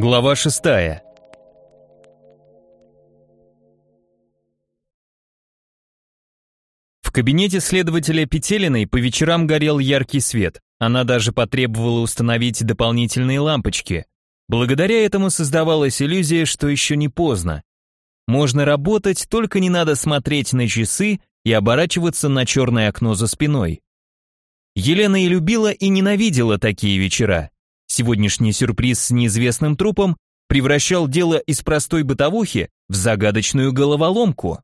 Глава шестая. В кабинете следователя Петелиной по вечерам горел яркий свет. Она даже потребовала установить дополнительные лампочки. Благодаря этому создавалась иллюзия, что еще не поздно. Можно работать, только не надо смотреть на часы и оборачиваться на черное окно за спиной. Елена и любила, и ненавидела такие вечера. Сегодняшний сюрприз с неизвестным трупом превращал дело из простой бытовухи в загадочную головоломку.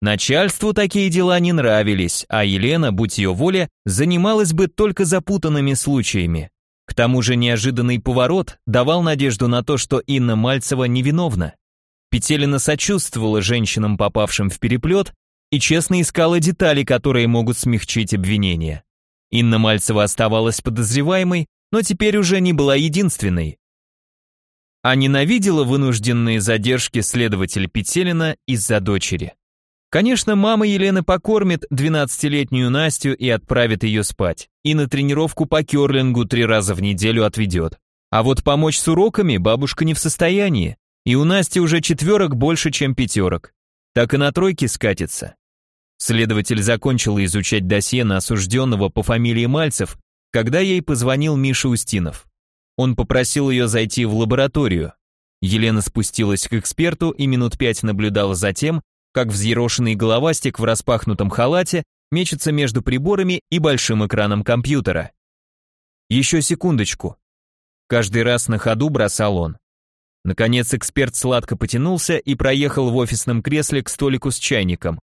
Начальству такие дела не нравились, а Елена, будь ее воля, занималась бы только запутанными случаями. К тому же неожиданный поворот давал надежду на то, что Инна Мальцева невиновна. Петелина сочувствовала женщинам, попавшим в переплет, и честно искала детали, которые могут смягчить обвинение. Инна Мальцева оставалась подозреваемой, но теперь уже не была единственной. А ненавидела вынужденные задержки следователя Петелина из-за дочери. Конечно, мама Елены покормит 12-летнюю Настю и отправит ее спать, и на тренировку по керлингу три раза в неделю отведет. А вот помочь с уроками бабушка не в состоянии, и у Насти уже четверок больше, чем пятерок. Так и на тройке скатится. Следователь закончил изучать досье на осужденного по фамилии Мальцев когда ей позвонил Миша Устинов. Он попросил ее зайти в лабораторию. Елена спустилась к эксперту и минут пять наблюдала за тем, как взъерошенный головастик в распахнутом халате мечется между приборами и большим экраном компьютера. Еще секундочку. Каждый раз на ходу бросал он. Наконец эксперт сладко потянулся и проехал в офисном кресле к столику с чайником.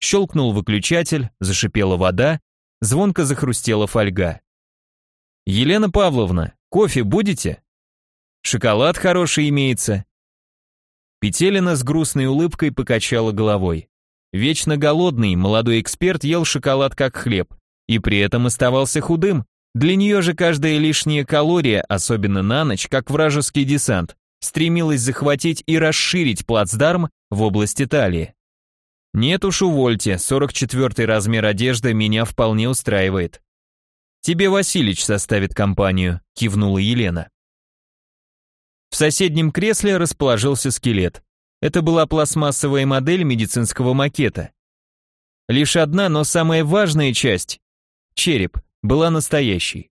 Щелкнул выключатель, зашипела вода, звонко захрустела фольга. «Елена Павловна, кофе будете?» «Шоколад хороший имеется». Петелина с грустной улыбкой покачала головой. Вечно голодный молодой эксперт ел шоколад как хлеб и при этом оставался худым. Для нее же каждая лишняя калория, особенно на ночь, как вражеский десант, стремилась захватить и расширить плацдарм в области талии. Нет уж, увольте, 44-й размер одежды меня вполне устраивает. «Тебе Василич составит компанию», — кивнула Елена. В соседнем кресле расположился скелет. Это была пластмассовая модель медицинского макета. Лишь одна, но самая важная часть — череп, была настоящей.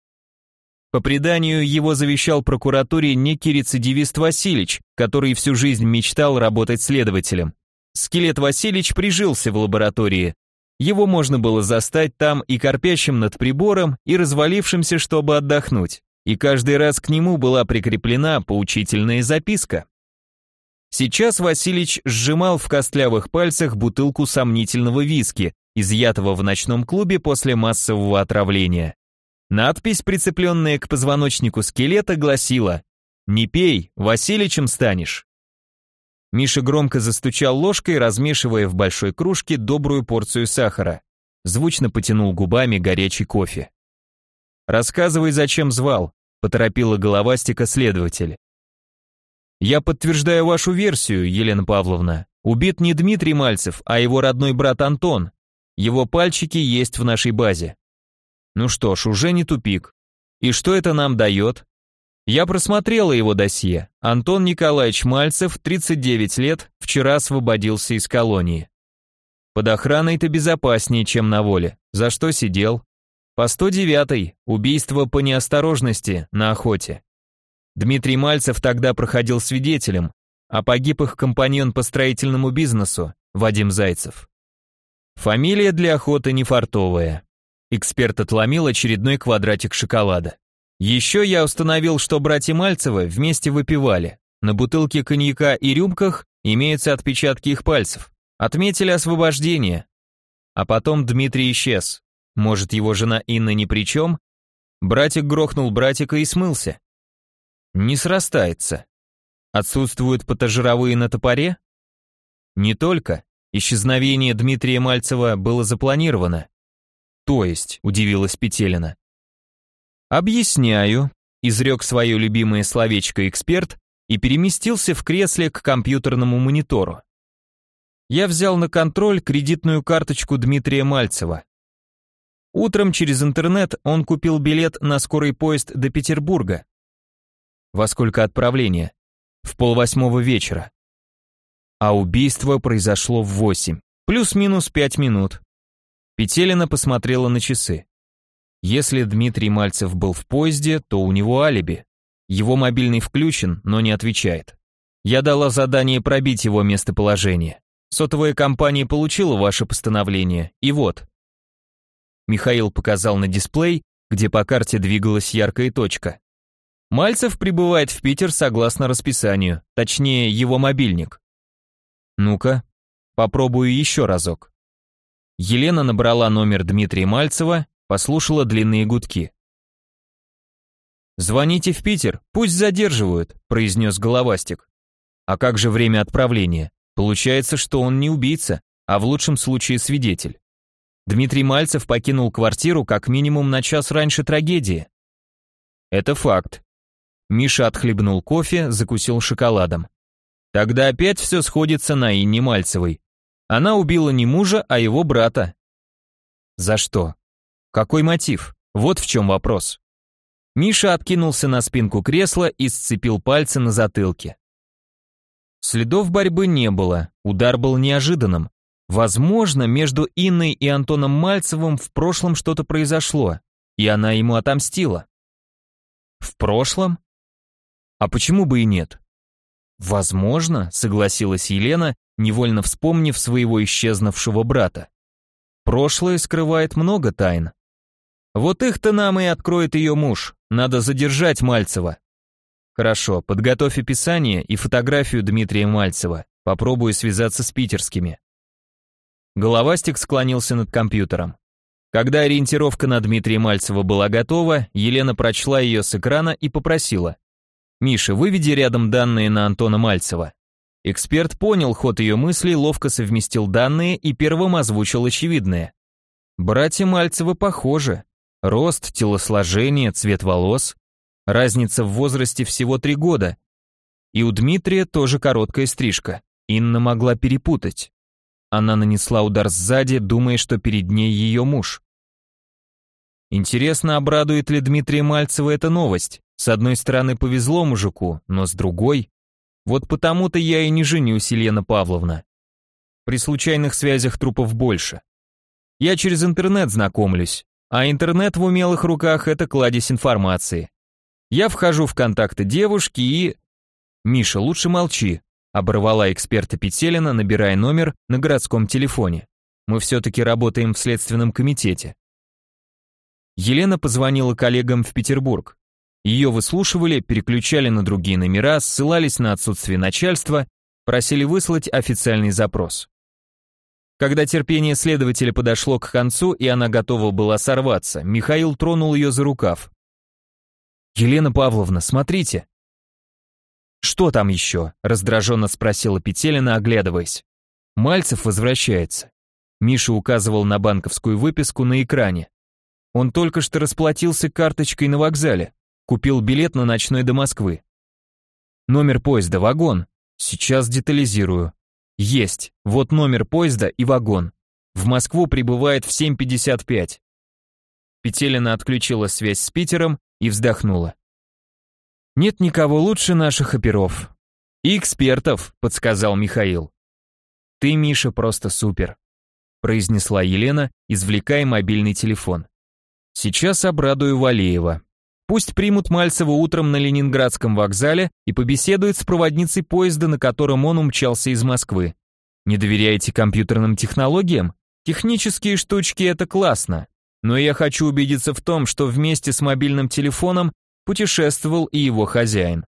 По преданию, его завещал прокуратуре некий рецидивист Василич, который всю жизнь мечтал работать следователем. Скелет Василич прижился в лаборатории, его можно было застать там и корпящим над прибором, и развалившимся, чтобы отдохнуть. И каждый раз к нему была прикреплена поучительная записка. Сейчас Василич сжимал в костлявых пальцах бутылку сомнительного виски, изъятого в ночном клубе после массового отравления. Надпись, прицепленная к позвоночнику скелета, гласила «Не пей, Василичем станешь». Миша громко застучал ложкой, размешивая в большой кружке добрую порцию сахара. Звучно потянул губами горячий кофе. «Рассказывай, зачем звал», — поторопила головастика следователь. «Я подтверждаю вашу версию, Елена Павловна. Убит не Дмитрий Мальцев, а его родной брат Антон. Его пальчики есть в нашей базе». «Ну что ж, уже не тупик. И что это нам дает?» Я просмотрела его досье. Антон Николаевич Мальцев, 39 лет, вчера освободился из колонии. Под охраной-то безопаснее, чем на воле. За что сидел? По 109-й, убийство по неосторожности на охоте. Дмитрий Мальцев тогда проходил свидетелем, а погиб их компаньон по строительному бизнесу, Вадим Зайцев. Фамилия для охоты не фартовая. Эксперт отломил очередной квадратик шоколада. Еще я установил, что братья Мальцевы вместе выпивали. На бутылке коньяка и рюмках имеются отпечатки их пальцев. Отметили освобождение. А потом Дмитрий исчез. Может, его жена Инна ни при чем? Братик грохнул братика и смылся. Не срастается. Отсутствуют потажировые на топоре? Не только. Исчезновение Дмитрия Мальцева было запланировано. То есть, удивилась Петелина. «Объясняю», — изрек свое любимое словечко эксперт и переместился в кресле к компьютерному монитору. Я взял на контроль кредитную карточку Дмитрия Мальцева. Утром через интернет он купил билет на скорый поезд до Петербурга. Во сколько отправление? В полвосьмого вечера. А убийство произошло в восемь. Плюс-минус пять минут. Петелина посмотрела на часы. Если Дмитрий Мальцев был в поезде, то у него алиби. Его мобильный включен, но не отвечает. Я дала задание пробить его местоположение. Сотовая компания получила ваше постановление, и вот. Михаил показал на дисплей, где по карте двигалась яркая точка. Мальцев прибывает в Питер согласно расписанию, точнее, его мобильник. Ну-ка, попробую еще разок. Елена набрала номер Дмитрия Мальцева, послушала длинные гудки. «Звоните в Питер, пусть задерживают», — произнес Головастик. «А как же время отправления? Получается, что он не убийца, а в лучшем случае свидетель. Дмитрий Мальцев покинул квартиру как минимум на час раньше трагедии. Это факт. Миша отхлебнул кофе, закусил шоколадом. Тогда опять все сходится на Инне Мальцевой. Она убила не мужа, а его брата. За что? Какой мотив? Вот в чем вопрос. Миша откинулся на спинку кресла и сцепил пальцы на затылке. Следов борьбы не было, удар был неожиданным. Возможно, между Инной и Антоном Мальцевым в прошлом что-то произошло, и она ему отомстила. В прошлом? А почему бы и нет? Возможно, согласилась Елена, невольно вспомнив своего исчезнувшего брата. Прошлое скрывает много тайн. Вот их-то нам и откроет ее муж. Надо задержать Мальцева. Хорошо, подготовь описание и фотографию Дмитрия Мальцева. Попробую связаться с питерскими. Головастик склонился над компьютером. Когда ориентировка на Дмитрия Мальцева была готова, Елена прочла ее с экрана и попросила. «Миша, выведи рядом данные на Антона Мальцева». Эксперт понял ход ее мыслей, ловко совместил данные и первым озвучил очевидное. Братья Мальцевы похожи. Рост, телосложение, цвет волос. Разница в возрасте всего три года. И у Дмитрия тоже короткая стрижка. Инна могла перепутать. Она нанесла удар сзади, думая, что перед ней ее муж. Интересно, обрадует ли Дмитрия Мальцева эта новость? С одной стороны, повезло мужику, но с другой... Вот потому-то я и не женюсь, Елена Павловна. При случайных связях трупов больше. Я через интернет знакомлюсь, а интернет в умелых руках — это кладезь информации. Я вхожу в контакты девушки и... Миша, лучше молчи, оборвала эксперта Петелина, набирая номер на городском телефоне. Мы все-таки работаем в следственном комитете. Елена позвонила коллегам в Петербург. Ее выслушивали, переключали на другие номера, ссылались на отсутствие начальства, просили выслать официальный запрос. Когда терпение следователя подошло к концу, и она готова была сорваться, Михаил тронул ее за рукав. «Елена Павловна, смотрите!» «Что там еще?» — раздраженно спросила Петелина, оглядываясь. «Мальцев возвращается». Миша указывал на банковскую выписку на экране. Он только что расплатился карточкой на вокзале. Купил билет на ночной до Москвы. Номер поезда, вагон. Сейчас детализирую. Есть. Вот номер поезда и вагон. В Москву прибывает в 7.55. Петелина отключила связь с Питером и вздохнула. Нет никого лучше наших оперов. И экспертов, подсказал Михаил. Ты, Миша, просто супер, произнесла Елена, извлекая мобильный телефон. Сейчас обрадую Валеева. Пусть примут Мальцева утром на Ленинградском вокзале и побеседуют с проводницей поезда, на котором он умчался из Москвы. Не доверяете компьютерным технологиям? Технические штучки это классно. Но я хочу убедиться в том, что вместе с мобильным телефоном путешествовал и его хозяин.